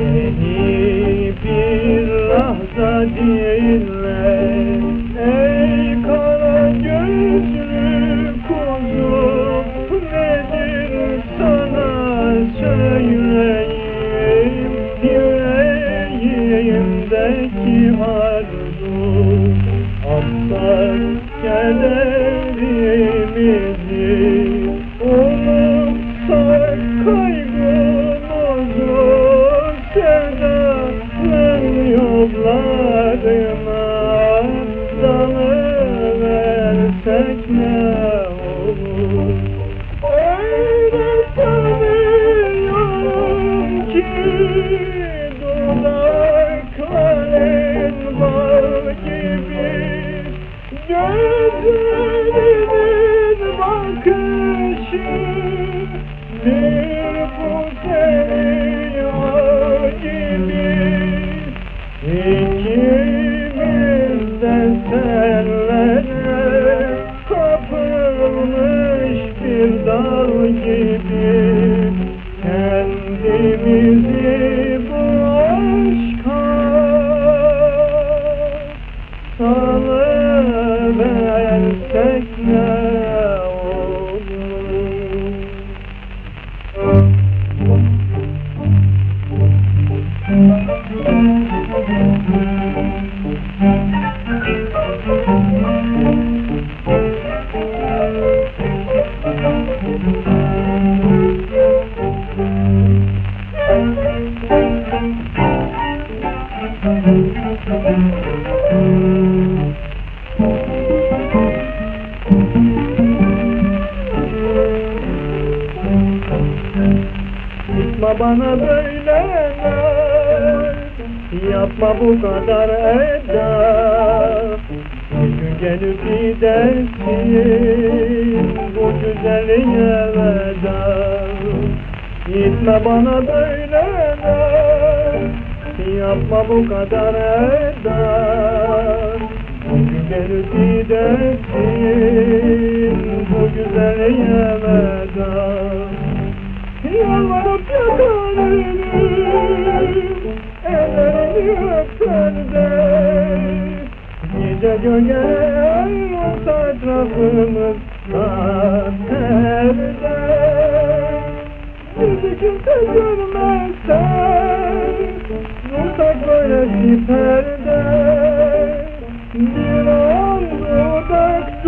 Beni bir lahza dinle Ey kara gözlü kuzum Nedir sana söyleyeyim? Yüreğimdeki arzu? Affet kederimi bekle Kendimizi bu aşka salıversek ne Yapma bana böyle Yapma bu kadar eda. Bir gelip gidersin Bu güzelliğe veda Gitme bana böyle Yapma bu kadar gün gelip gidersin Bu güzelliğe veda Yalvarıp yakarım Ellerini öpende Gece gölgeler olsa etrafımızda Perde Bizi kimse görmezse Happy paradise, Milan, Rodak,